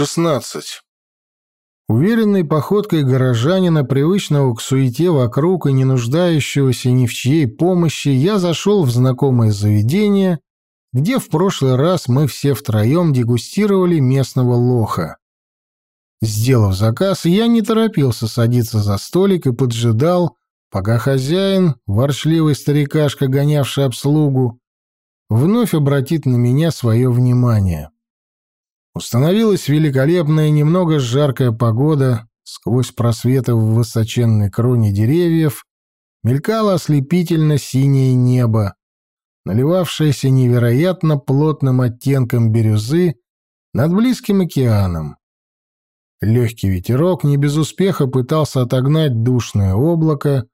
16. Уверенной походкой горожанина, привычного к суете вокруг и не нуждающегося ни в чьей помощи, я зашел в знакомое заведение, где в прошлый раз мы все втроем дегустировали местного лоха. Сделав заказ, я не торопился садиться за столик и поджидал, пока хозяин, ворчливый старикашка, гонявший обслугу, вновь обратит на меня свое внимание. Установилась великолепная, немного жаркая погода, сквозь просветы в высоченной кроне деревьев мелькало ослепительно синее небо, наливавшееся невероятно плотным оттенком бирюзы над близким океаном. Легкий ветерок не без успеха пытался отогнать душное облако,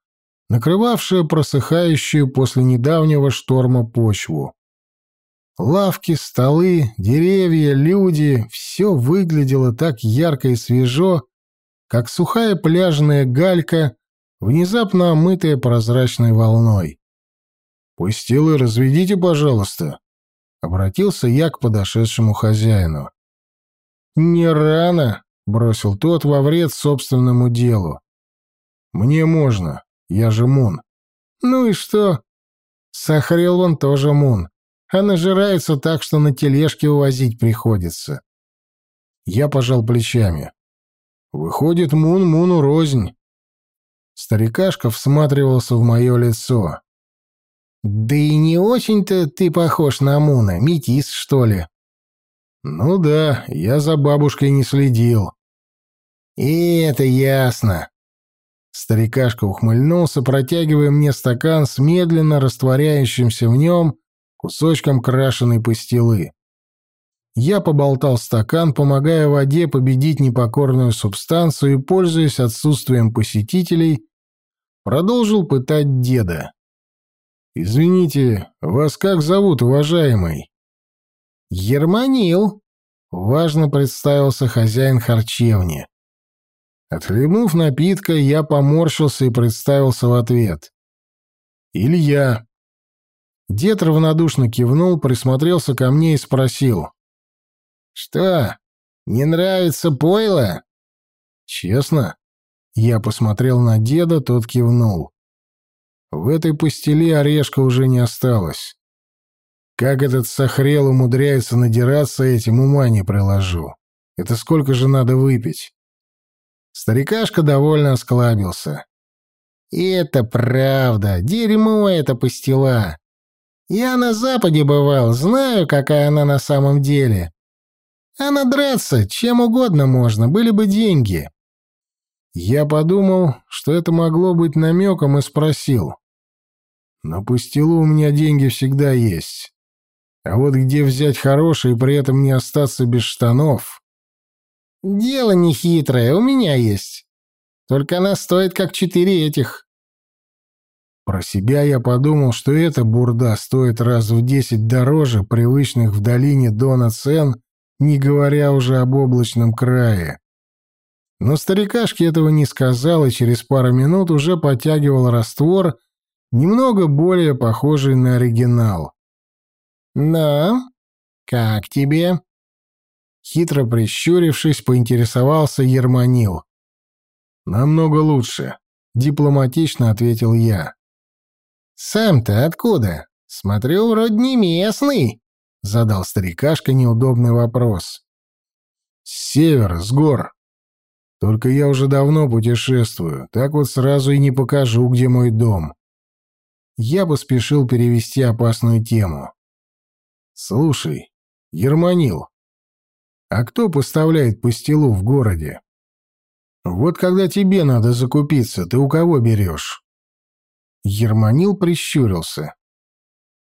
накрывавшее просыхающую после недавнего шторма почву. Лавки, столы, деревья, люди — все выглядело так ярко и свежо, как сухая пляжная галька, внезапно омытая прозрачной волной. «Пустилы, разведите, пожалуйста», — обратился я к подошедшему хозяину. «Не рано», — бросил тот во вред собственному делу. «Мне можно, я же Мун». «Ну и что?» Сахарел он тоже Мун а нажираются так, что на тележке увозить приходится. Я пожал плечами. Выходит, Мун Муну рознь. Старикашка всматривался в мое лицо. «Да и не очень-то ты похож на Муна, метис, что ли?» «Ну да, я за бабушкой не следил». «И это ясно». Старикашка ухмыльнулся, протягивая мне стакан с медленно растворяющимся в нем кусочком крашеной пастилы. Я поболтал стакан, помогая воде победить непокорную субстанцию и, пользуясь отсутствием посетителей, продолжил пытать деда. «Извините, вас как зовут, уважаемый?» «Ерманил», — важно представился хозяин харчевни. Отхлебнув напитка, я поморщился и представился в ответ. «Илья». Дед равнодушно кивнул, присмотрелся ко мне и спросил. «Что, не нравится пойло?» «Честно?» Я посмотрел на деда, тот кивнул. В этой пастили орешка уже не осталось. Как этот сохрел умудряется надираться этим, ума не приложу. Это сколько же надо выпить? Старикашка довольно осклабился. «И это правда, дерьмо это пастила. Я на Западе бывал, знаю, какая она на самом деле. А надраться чем угодно можно, были бы деньги. Я подумал, что это могло быть намеком, и спросил. На пустилу у меня деньги всегда есть. А вот где взять хорошие и при этом не остаться без штанов? Дело не хитрое, у меня есть. Только она стоит как четыре этих. Про себя я подумал, что эта бурда стоит раз в десять дороже привычных в долине Дона цен, не говоря уже об облачном крае. Но старикашке этого не сказал и через пару минут уже потягивал раствор, немного более похожий на оригинал. «Да? Как тебе?» Хитро прищурившись, поинтересовался Ерманил. «Намного лучше», — дипломатично ответил я. «Сам-то откуда? Смотрю, вроде не местный», — задал старикашка неудобный вопрос. «С севера, с гор. Только я уже давно путешествую, так вот сразу и не покажу, где мой дом». Я поспешил перевести опасную тему. «Слушай, Ерманил, а кто поставляет пастилу в городе? Вот когда тебе надо закупиться, ты у кого берешь?» Ерманил прищурился.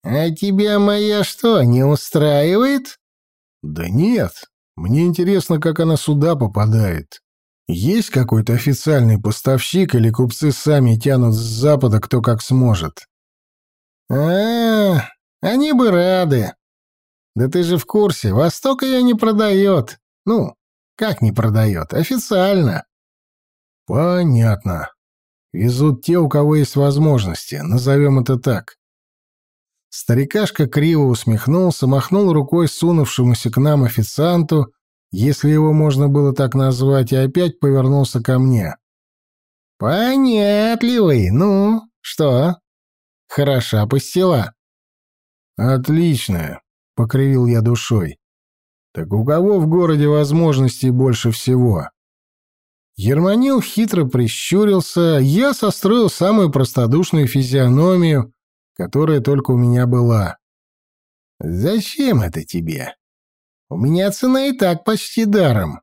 «А тебя моя что, не устраивает?» «Да нет. Мне интересно, как она сюда попадает. Есть какой-то официальный поставщик или купцы сами тянут с запада кто как сможет?» а, -а, -а они бы рады. Да ты же в курсе, Восток ее не продает. Ну, как не продает? Официально». «Понятно. Везут те, у кого есть возможности, назовем это так. Старикашка криво усмехнулся, махнул рукой сунувшемуся к нам официанту если его можно было так назвать, и опять повернулся ко мне. «Понятливый. Ну, что? Хороша пастила?» «Отлично», — покривил я душой. «Так у кого в городе возможностей больше всего?» Ерманил хитро прищурился, я состроил самую простодушную физиономию, которая только у меня была. «Зачем это тебе? У меня цена и так почти даром».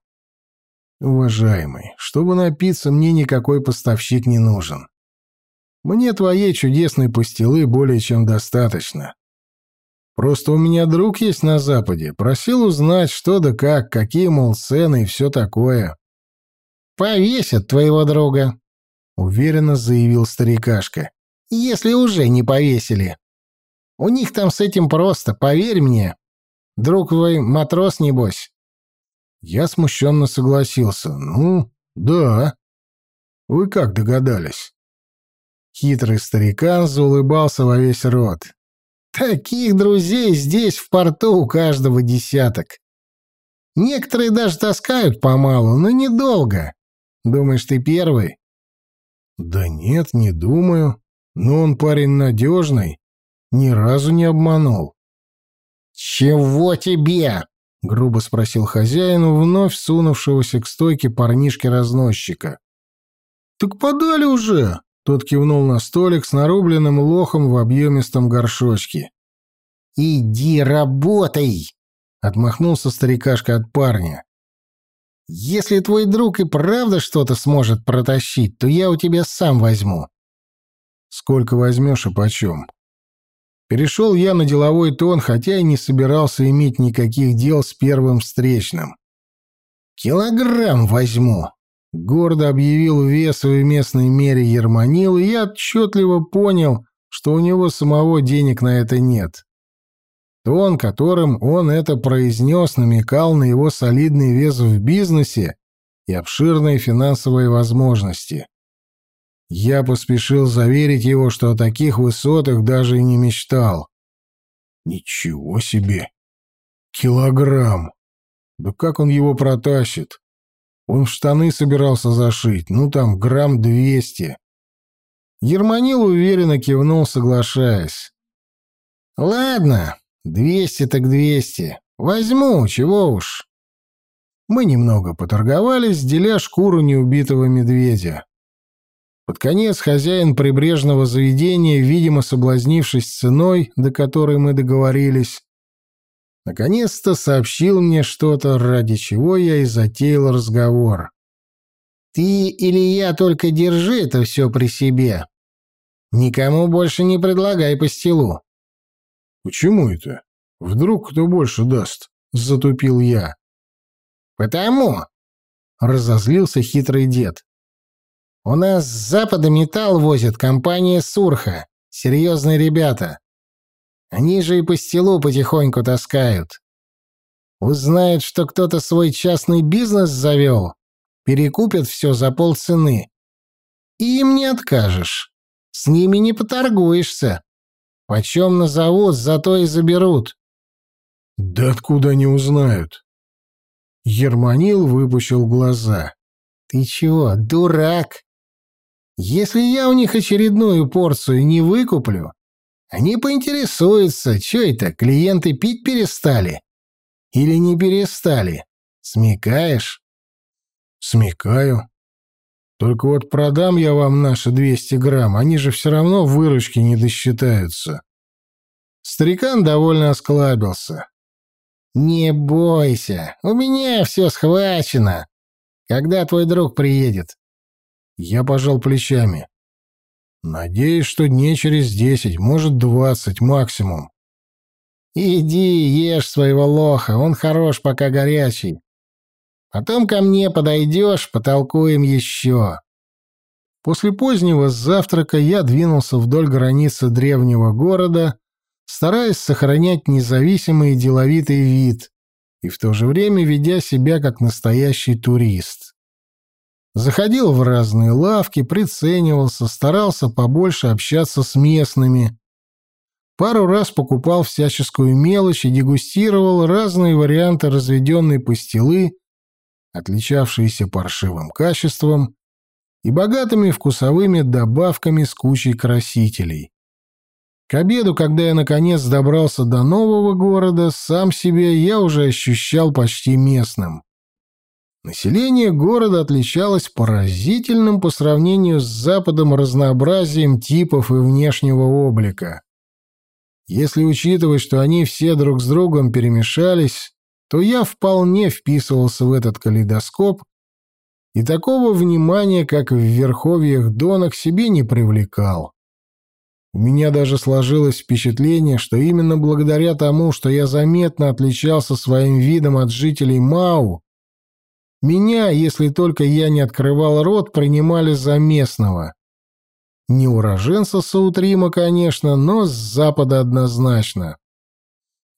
«Уважаемый, чтобы напиться, мне никакой поставщик не нужен. Мне твоей чудесной пастилы более чем достаточно. Просто у меня друг есть на Западе, просил узнать, что да как, какие, мол, цены и все такое». «Повесят твоего друга», — уверенно заявил старикашка. «Если уже не повесили. У них там с этим просто, поверь мне. Друг твой матрос, небось». Я смущенно согласился. «Ну, да. Вы как догадались?» Хитрый старикан заулыбался во весь рот. «Таких друзей здесь в порту у каждого десяток. Некоторые даже таскают помалу, но недолго. Думаешь, ты первый?» «Да нет, не думаю. Но он парень надежный. Ни разу не обманул». «Чего тебе?» — грубо спросил хозяин у вновь сунувшегося к стойке парнишки-разносчика. «Так подали уже!» — тот кивнул на столик с нарубленным лохом в объемистом горшочке. «Иди работай!» — отмахнулся старикашка от парня. Если твой друг и правда что-то сможет протащить, то я у тебя сам возьму. Сколько возьмешь и почем? Перешел я на деловой тон, хотя и не собирался иметь никаких дел с первым встречным. «Килограмм возьму», — гордо объявил весовой местной мере Ерманил, и я отчетливо понял, что у него самого денег на это нет. Тон, которым он это произнес, намекал на его солидный вес в бизнесе и обширные финансовые возможности. Я поспешил заверить его, что о таких высотах даже и не мечтал. Ничего себе! Килограмм! Да как он его протащит? Он в штаны собирался зашить, ну там грамм двести. Ерманил уверенно кивнул, соглашаясь. «Ладно, Двести так двести. Возьму, чего уж. Мы немного поторговались, деля шкуру неубитого медведя. Под конец хозяин прибрежного заведения, видимо, соблазнившись ценой, до которой мы договорились, наконец-то сообщил мне что-то, ради чего я и затеял разговор. «Ты или я только держи это все при себе. Никому больше не предлагай постелу. «Почему это? Вдруг кто больше даст?» — затупил я. «Потому!» — разозлился хитрый дед. «У нас с запада металл возит компания «Сурха». Серьезные ребята. Они же и по стелу потихоньку таскают. Узнают, что кто-то свой частный бизнес завел, перекупят все за полцены. И им не откажешь. С ними не поторгуешься. Почем назовут, зато и заберут. Да откуда они узнают? Ерманил выпучил глаза. Ты чего, дурак? Если я у них очередную порцию не выкуплю, они поинтересуются, что это, клиенты пить перестали? Или не перестали? Смекаешь? Смекаю. Только вот продам я вам наши 200 грамм, они же все равно выручки не досчитаются. Старикан довольно осклабился. «Не бойся, у меня все схвачено. Когда твой друг приедет?» Я пожал плечами. «Надеюсь, что дней через десять, может, двадцать максимум». «Иди, ешь своего лоха, он хорош, пока горячий. Потом ко мне подойдешь, потолкуем еще». После позднего завтрака я двинулся вдоль границы древнего города, стараясь сохранять независимый и деловитый вид, и в то же время ведя себя как настоящий турист. Заходил в разные лавки, приценивался, старался побольше общаться с местными. пару раз покупал всяческую мелочь и дегустировал разные варианты разведенной пастилы, отличавшиеся паршивым качеством и богатыми вкусовыми добавками с кучей красителей. К обеду, когда я наконец добрался до нового города, сам себе я уже ощущал почти местным. Население города отличалось поразительным по сравнению с Западом разнообразием типов и внешнего облика. Если учитывать, что они все друг с другом перемешались, то я вполне вписывался в этот калейдоскоп и такого внимания, как в верховьях Дона, к себе не привлекал. У меня даже сложилось впечатление, что именно благодаря тому, что я заметно отличался своим видом от жителей Мау, меня, если только я не открывал рот, принимали за местного. Не уроженца Саутрима, конечно, но с запада однозначно.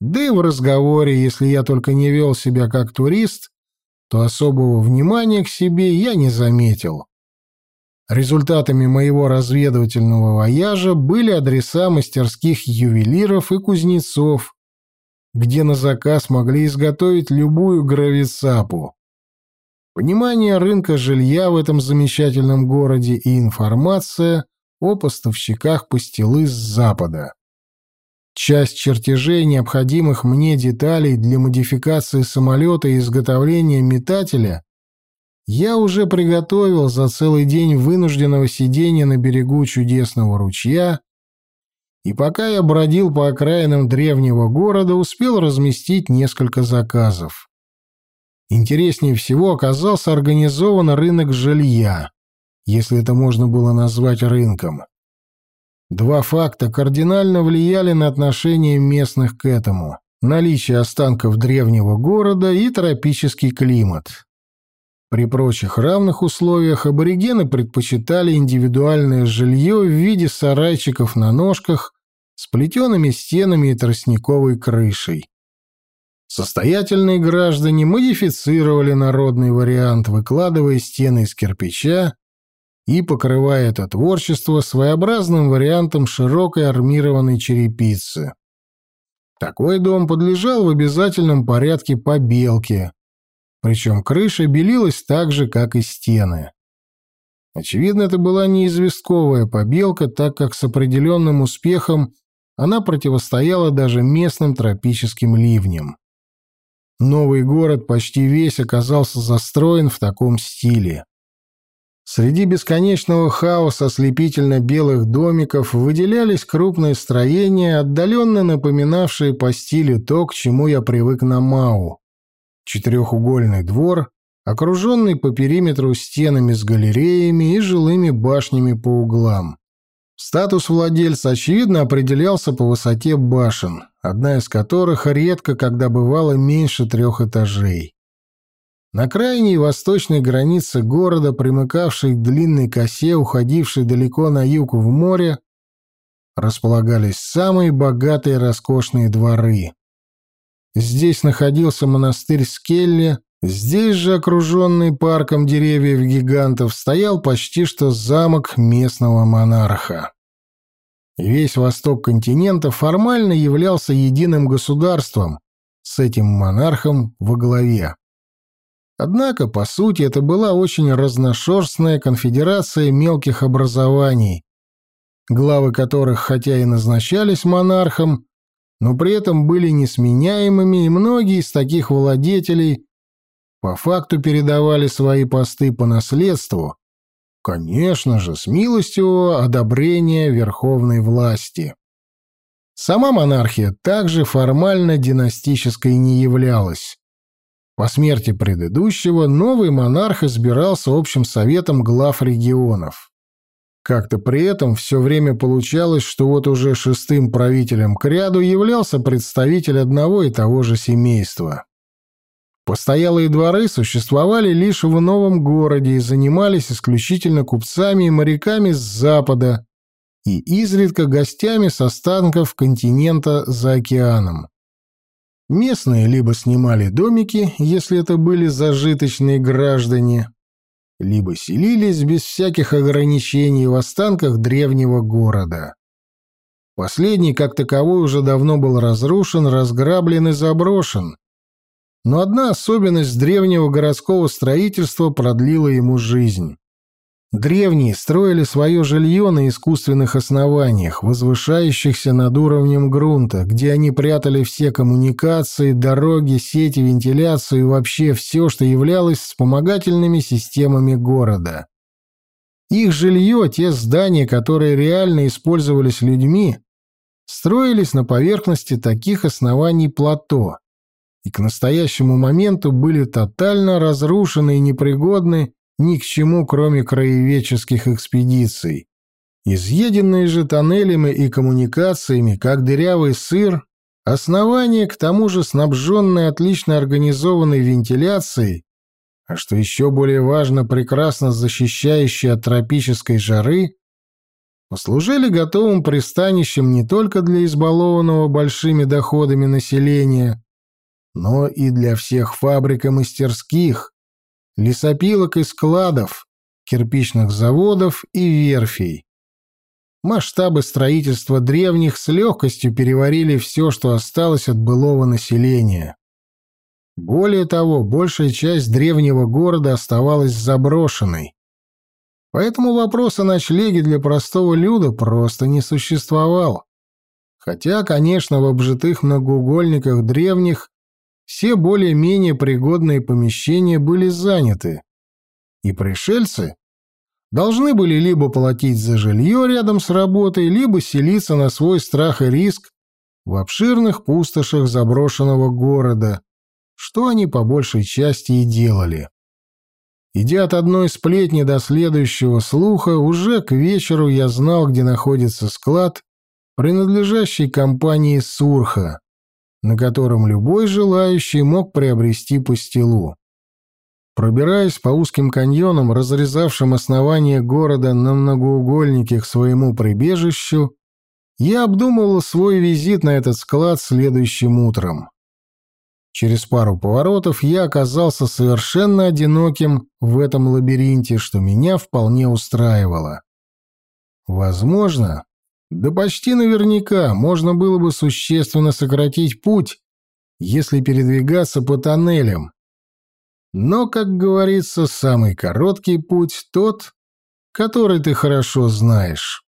Да и в разговоре, если я только не вел себя как турист, то особого внимания к себе я не заметил. Результатами моего разведывательного вояжа были адреса мастерских ювелиров и кузнецов, где на заказ могли изготовить любую гравицапу. Понимание рынка жилья в этом замечательном городе и информация о поставщиках пастилы с запада. Часть чертежей необходимых мне деталей для модификации самолета и изготовления метателя я уже приготовил за целый день вынужденного сидения на берегу чудесного ручья, и пока я бродил по окраинам древнего города, успел разместить несколько заказов. Интереснее всего оказался организован рынок жилья, если это можно было назвать рынком. Два факта кардинально влияли на отношение местных к этому. Наличие останков древнего города и тропический климат. При прочих равных условиях аборигены предпочитали индивидуальное жилье в виде сарайчиков на ножках с плетеными стенами и тростниковой крышей. Состоятельные граждане модифицировали народный вариант, выкладывая стены из кирпича и покрывая это творчество своеобразным вариантом широкой армированной черепицы. Такой дом подлежал в обязательном порядке побелке, причем крыша белилась так же, как и стены. Очевидно, это была не известковая побелка, так как с определенным успехом она противостояла даже местным тропическим ливням. Новый город почти весь оказался застроен в таком стиле. Среди бесконечного хаоса ослепительно-белых домиков выделялись крупные строения, отдаленно напоминавшие по стилю то, к чему я привык на Мау. Четырехугольный двор, окруженный по периметру стенами с галереями и жилыми башнями по углам. Статус владельца, очевидно, определялся по высоте башен, одна из которых редко когда бывала меньше трех этажей. На крайней восточной границе города, примыкавшей к длинной косе, уходившей далеко на юг в море, располагались самые богатые роскошные дворы. Здесь находился монастырь Скелли, здесь же, окруженный парком деревьев-гигантов, стоял почти что замок местного монарха. Весь восток континента формально являлся единым государством с этим монархом во главе. Однако, по сути, это была очень разношерстная конфедерация мелких образований, главы которых хотя и назначались монархом, но при этом были несменяемыми, и многие из таких владетелей по факту передавали свои посты по наследству, конечно же, с милостью одобрения верховной власти. Сама монархия также формально династической не являлась. По смерти предыдущего новый монарх избирался общим советом глав регионов. Как-то при этом все время получалось, что вот уже шестым правителем к ряду являлся представитель одного и того же семейства. Постоялые дворы существовали лишь в новом городе и занимались исключительно купцами и моряками с запада и изредка гостями с останков континента за океаном. Местные либо снимали домики, если это были зажиточные граждане, либо селились без всяких ограничений в останках древнего города. Последний, как таковой, уже давно был разрушен, разграблен и заброшен. Но одна особенность древнего городского строительства продлила ему жизнь. Древние строили свое жилье на искусственных основаниях, возвышающихся над уровнем грунта, где они прятали все коммуникации, дороги, сети, вентиляцию и вообще все, что являлось вспомогательными системами города. Их жилье, те здания, которые реально использовались людьми, строились на поверхности таких оснований плато и к настоящему моменту были тотально разрушены и непригодны ни к чему, кроме краеведческих экспедиций. Изъеденные же тоннелями и коммуникациями, как дырявый сыр, основание, к тому же снабженное отлично организованной вентиляцией, а что еще более важно, прекрасно защищающее от тропической жары, послужили готовым пристанищем не только для избалованного большими доходами населения, но и для всех фабрик и мастерских, лесопилок и складов, кирпичных заводов и верфей. Масштабы строительства древних с легкостью переварили все, что осталось от былого населения. Более того, большая часть древнего города оставалась заброшенной. Поэтому вопрос о ночлеге для простого люда просто не существовал. Хотя, конечно, в обжитых многоугольниках древних все более-менее пригодные помещения были заняты, и пришельцы должны были либо платить за жилье рядом с работой, либо селиться на свой страх и риск в обширных пустошах заброшенного города, что они по большей части и делали. Идя от одной сплетни до следующего слуха, уже к вечеру я знал, где находится склад, принадлежащий компании «Сурха», на котором любой желающий мог приобрести пастилу. Пробираясь по узким каньонам, разрезавшим основание города на многоугольнике к своему прибежищу, я обдумывал свой визит на этот склад следующим утром. Через пару поворотов я оказался совершенно одиноким в этом лабиринте, что меня вполне устраивало. Возможно, да почти наверняка можно было бы существенно сократить путь, если передвигаться по тоннелям. Но, как говорится, самый короткий путь тот, который ты хорошо знаешь.